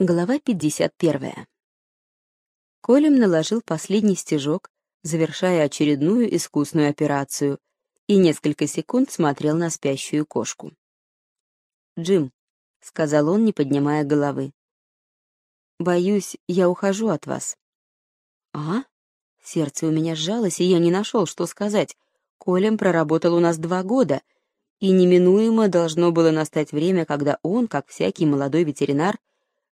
Глава 51. Колем наложил последний стежок, завершая очередную искусную операцию, и несколько секунд смотрел на спящую кошку. «Джим», — сказал он, не поднимая головы, — «боюсь, я ухожу от вас». «А?» Сердце у меня сжалось, и я не нашел, что сказать. Колем проработал у нас два года, и неминуемо должно было настать время, когда он, как всякий молодой ветеринар,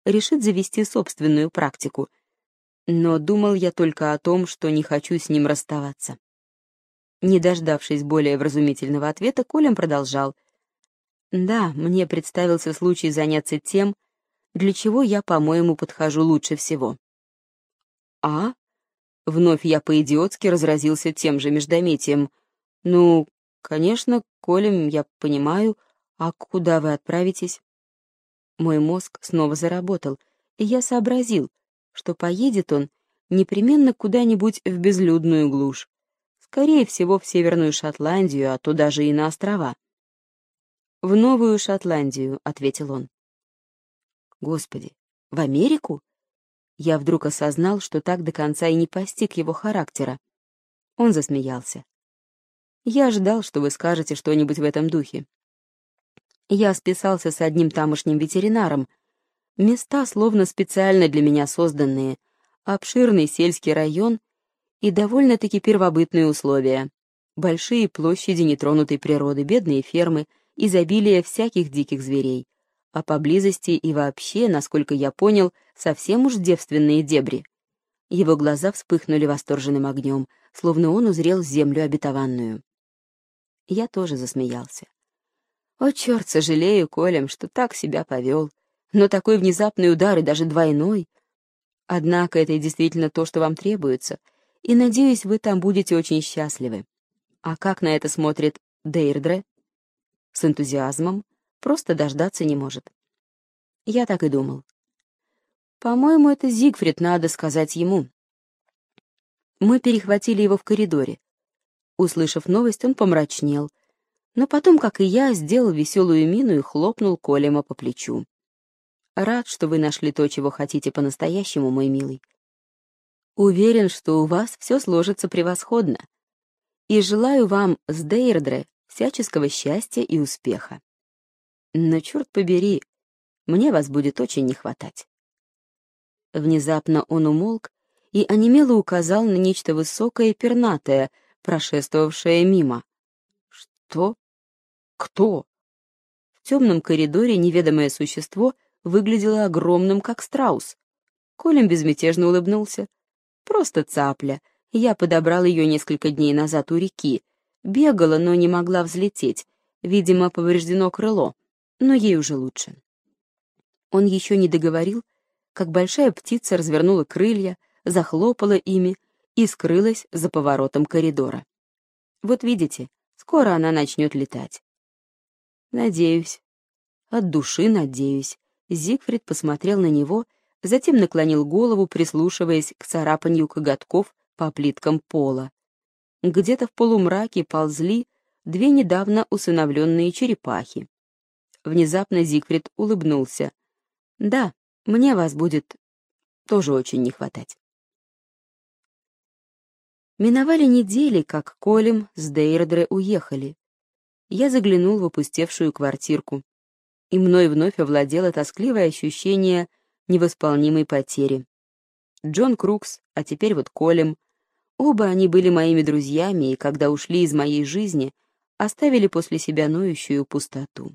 решит завести собственную практику. Но думал я только о том, что не хочу с ним расставаться. Не дождавшись более вразумительного ответа, Колем продолжал. «Да, мне представился случай заняться тем, для чего я, по-моему, подхожу лучше всего». «А?» Вновь я по-идиотски разразился тем же междометием. «Ну, конечно, Колем, я понимаю. А куда вы отправитесь?» Мой мозг снова заработал, и я сообразил, что поедет он непременно куда-нибудь в безлюдную глушь. Скорее всего, в Северную Шотландию, а то даже и на острова. «В Новую Шотландию», — ответил он. «Господи, в Америку?» Я вдруг осознал, что так до конца и не постиг его характера. Он засмеялся. «Я ждал, что вы скажете что-нибудь в этом духе. Я списался с одним тамошним ветеринаром. Места словно специально для меня созданные. Обширный сельский район и довольно-таки первобытные условия. Большие площади нетронутой природы, бедные фермы, изобилие всяких диких зверей. А поблизости и вообще, насколько я понял, совсем уж девственные дебри. Его глаза вспыхнули восторженным огнем, словно он узрел землю обетованную. Я тоже засмеялся. О, черт, сожалею, Колем, что так себя повел. Но такой внезапный удар и даже двойной. Однако это действительно то, что вам требуется, и, надеюсь, вы там будете очень счастливы. А как на это смотрит Дейрдре? С энтузиазмом, просто дождаться не может. Я так и думал. По-моему, это Зигфрид, надо сказать ему. Мы перехватили его в коридоре. Услышав новость, он помрачнел — но потом, как и я, сделал веселую мину и хлопнул Колема по плечу. «Рад, что вы нашли то, чего хотите по-настоящему, мой милый. Уверен, что у вас все сложится превосходно. И желаю вам с Дейрдре всяческого счастья и успеха. Но, черт побери, мне вас будет очень не хватать». Внезапно он умолк и онемело указал на нечто высокое и пернатое, прошествовавшее мимо. «Что?» Кто? В темном коридоре неведомое существо выглядело огромным, как страус. Колем безмятежно улыбнулся. Просто цапля. Я подобрал ее несколько дней назад у реки. Бегала, но не могла взлететь. Видимо, повреждено крыло. Но ей уже лучше. Он еще не договорил, как большая птица развернула крылья, захлопала ими и скрылась за поворотом коридора. Вот видите, скоро она начнет летать. Надеюсь. От души надеюсь. Зигфрид посмотрел на него, затем наклонил голову, прислушиваясь к царапанью коготков по плиткам пола. Где-то в полумраке ползли две недавно усыновленные черепахи. Внезапно Зигфрид улыбнулся. «Да, мне вас будет тоже очень не хватать». Миновали недели, как Колем с Дейрдре уехали я заглянул в опустевшую квартирку, и мной вновь овладело тоскливое ощущение невосполнимой потери. Джон Крукс, а теперь вот Колем, оба они были моими друзьями, и когда ушли из моей жизни, оставили после себя ноющую пустоту.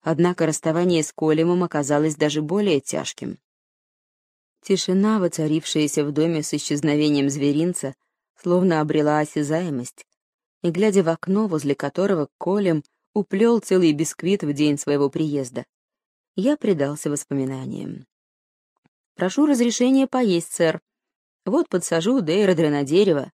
Однако расставание с Колемом оказалось даже более тяжким. Тишина, воцарившаяся в доме с исчезновением зверинца, словно обрела осязаемость, и, глядя в окно, возле которого Колем уплел целый бисквит в день своего приезда, я предался воспоминаниям. «Прошу разрешения поесть, сэр. Вот подсажу Дейродра на дерево».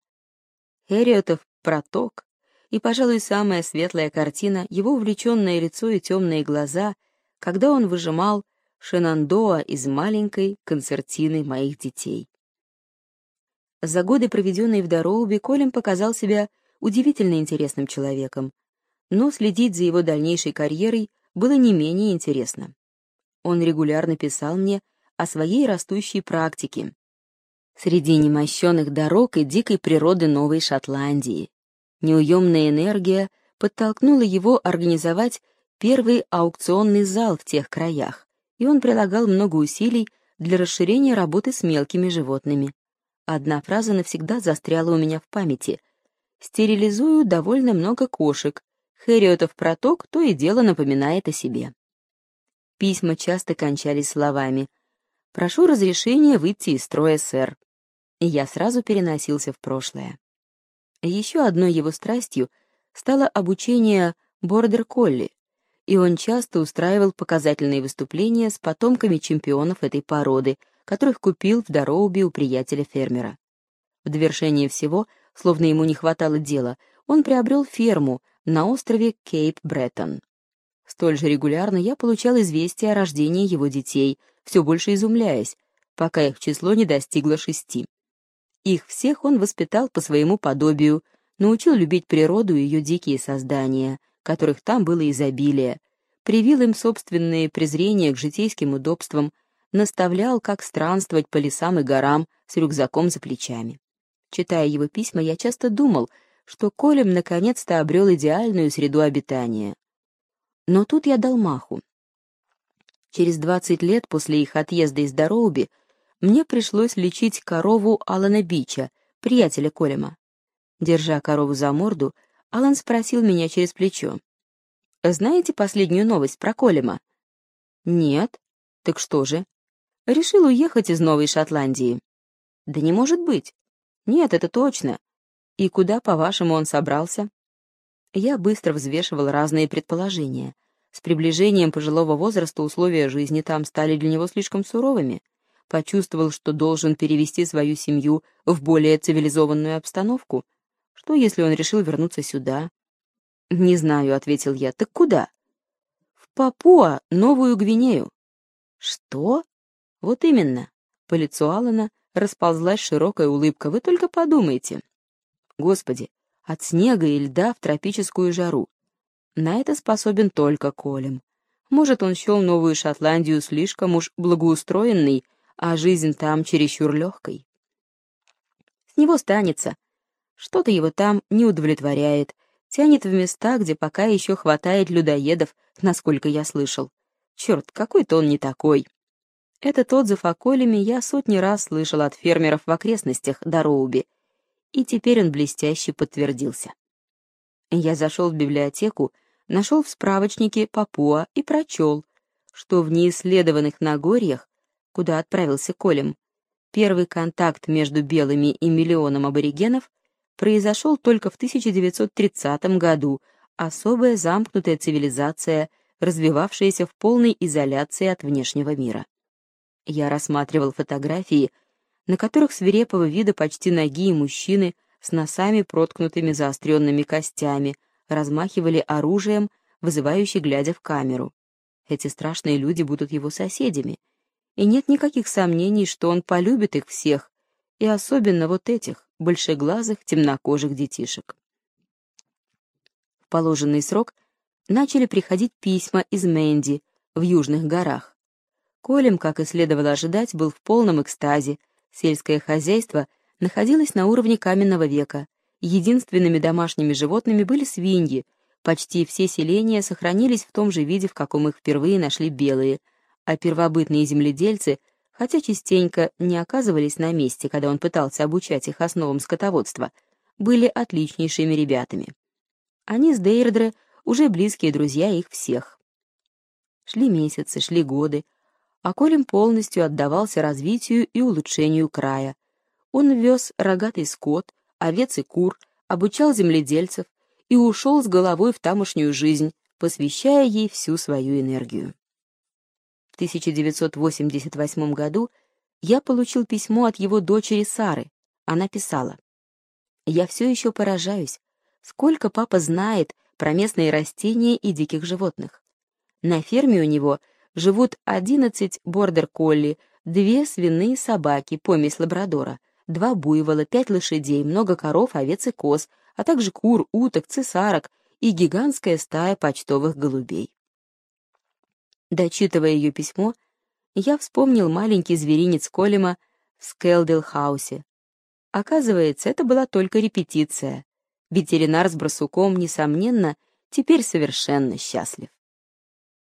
Хэриотов проток, и, пожалуй, самая светлая картина — его увлеченное лицо и темные глаза, когда он выжимал Шенандоа из маленькой концертины моих детей. За годы, проведенные в Дороубе, Колем показал себя удивительно интересным человеком, но следить за его дальнейшей карьерой было не менее интересно. он регулярно писал мне о своей растущей практике среди немощенных дорог и дикой природы Новой Шотландии. Неуемная энергия подтолкнула его организовать первый аукционный зал в тех краях, и он прилагал много усилий для расширения работы с мелкими животными. Одна фраза навсегда застряла у меня в памяти. «Стерилизую довольно много кошек. Хэриотов проток то и дело напоминает о себе». Письма часто кончались словами «Прошу разрешения выйти из строя, сэр». И я сразу переносился в прошлое. Еще одной его страстью стало обучение бордер-колли, и он часто устраивал показательные выступления с потомками чемпионов этой породы, которых купил в Дороуби у приятеля-фермера. В довершение всего, словно ему не хватало дела, он приобрел ферму на острове Кейп-Бреттон. Столь же регулярно я получал известия о рождении его детей, все больше изумляясь, пока их число не достигло шести. Их всех он воспитал по своему подобию, научил любить природу и ее дикие создания, которых там было изобилие, привил им собственные презрения к житейским удобствам, наставлял, как странствовать по лесам и горам с рюкзаком за плечами. Читая его письма, я часто думал, что Колем наконец-то обрел идеальную среду обитания. Но тут я дал маху. Через двадцать лет после их отъезда из Дороуби мне пришлось лечить корову Алана Бича, приятеля Колема. Держа корову за морду, Алан спросил меня через плечо. «Знаете последнюю новость про Колема?» «Нет». «Так что же?» «Решил уехать из Новой Шотландии». «Да не может быть». «Нет, это точно. И куда, по-вашему, он собрался?» Я быстро взвешивал разные предположения. С приближением пожилого возраста условия жизни там стали для него слишком суровыми. Почувствовал, что должен перевести свою семью в более цивилизованную обстановку. Что, если он решил вернуться сюда? «Не знаю», — ответил я. «Так куда?» «В Папуа, Новую Гвинею». «Что?» «Вот именно». По лицу Алана расползлась широкая улыбка. «Вы только подумайте». «Господи, от снега и льда в тропическую жару. На это способен только Колем. Может, он счел Новую Шотландию слишком уж благоустроенной, а жизнь там чересчур легкой. С него станется. Что-то его там не удовлетворяет, тянет в места, где пока еще хватает людоедов, насколько я слышал. Черт, какой-то он не такой. Этот отзыв о Колеме я сотни раз слышал от фермеров в окрестностях Дороуби, и теперь он блестяще подтвердился. Я зашел в библиотеку, нашел в справочнике Папуа и прочел, что в неисследованных Нагорьях, куда отправился Колем, первый контакт между белыми и миллионом аборигенов произошел только в 1930 году, особая замкнутая цивилизация, развивавшаяся в полной изоляции от внешнего мира. Я рассматривал фотографии, на которых свирепого вида почти ноги мужчины с носами, проткнутыми заостренными костями, размахивали оружием, вызывающе глядя в камеру. Эти страшные люди будут его соседями, и нет никаких сомнений, что он полюбит их всех, и особенно вот этих, большеглазых, темнокожих детишек. В положенный срок начали приходить письма из Мэнди в Южных горах. Колем, как и следовало ожидать, был в полном экстазе, сельское хозяйство находилось на уровне каменного века, единственными домашними животными были свиньи, почти все селения сохранились в том же виде, в каком их впервые нашли белые, а первобытные земледельцы — хотя частенько не оказывались на месте, когда он пытался обучать их основам скотоводства, были отличнейшими ребятами. Они с Дейрдре уже близкие друзья их всех. Шли месяцы, шли годы, а Колем полностью отдавался развитию и улучшению края. Он вез рогатый скот, овец и кур, обучал земледельцев и ушел с головой в тамошнюю жизнь, посвящая ей всю свою энергию. 1988 году я получил письмо от его дочери Сары. Она писала. «Я все еще поражаюсь, сколько папа знает про местные растения и диких животных. На ферме у него живут 11 бордер-колли, две свиные собаки, помесь лабрадора, два буйвола, пять лошадей, много коров, овец и коз, а также кур, уток, цесарок и гигантская стая почтовых голубей. Дочитывая ее письмо, я вспомнил маленький зверинец Колема в Скелдилхаусе. Оказывается, это была только репетиция. Ветеринар с барсуком, несомненно, теперь совершенно счастлив.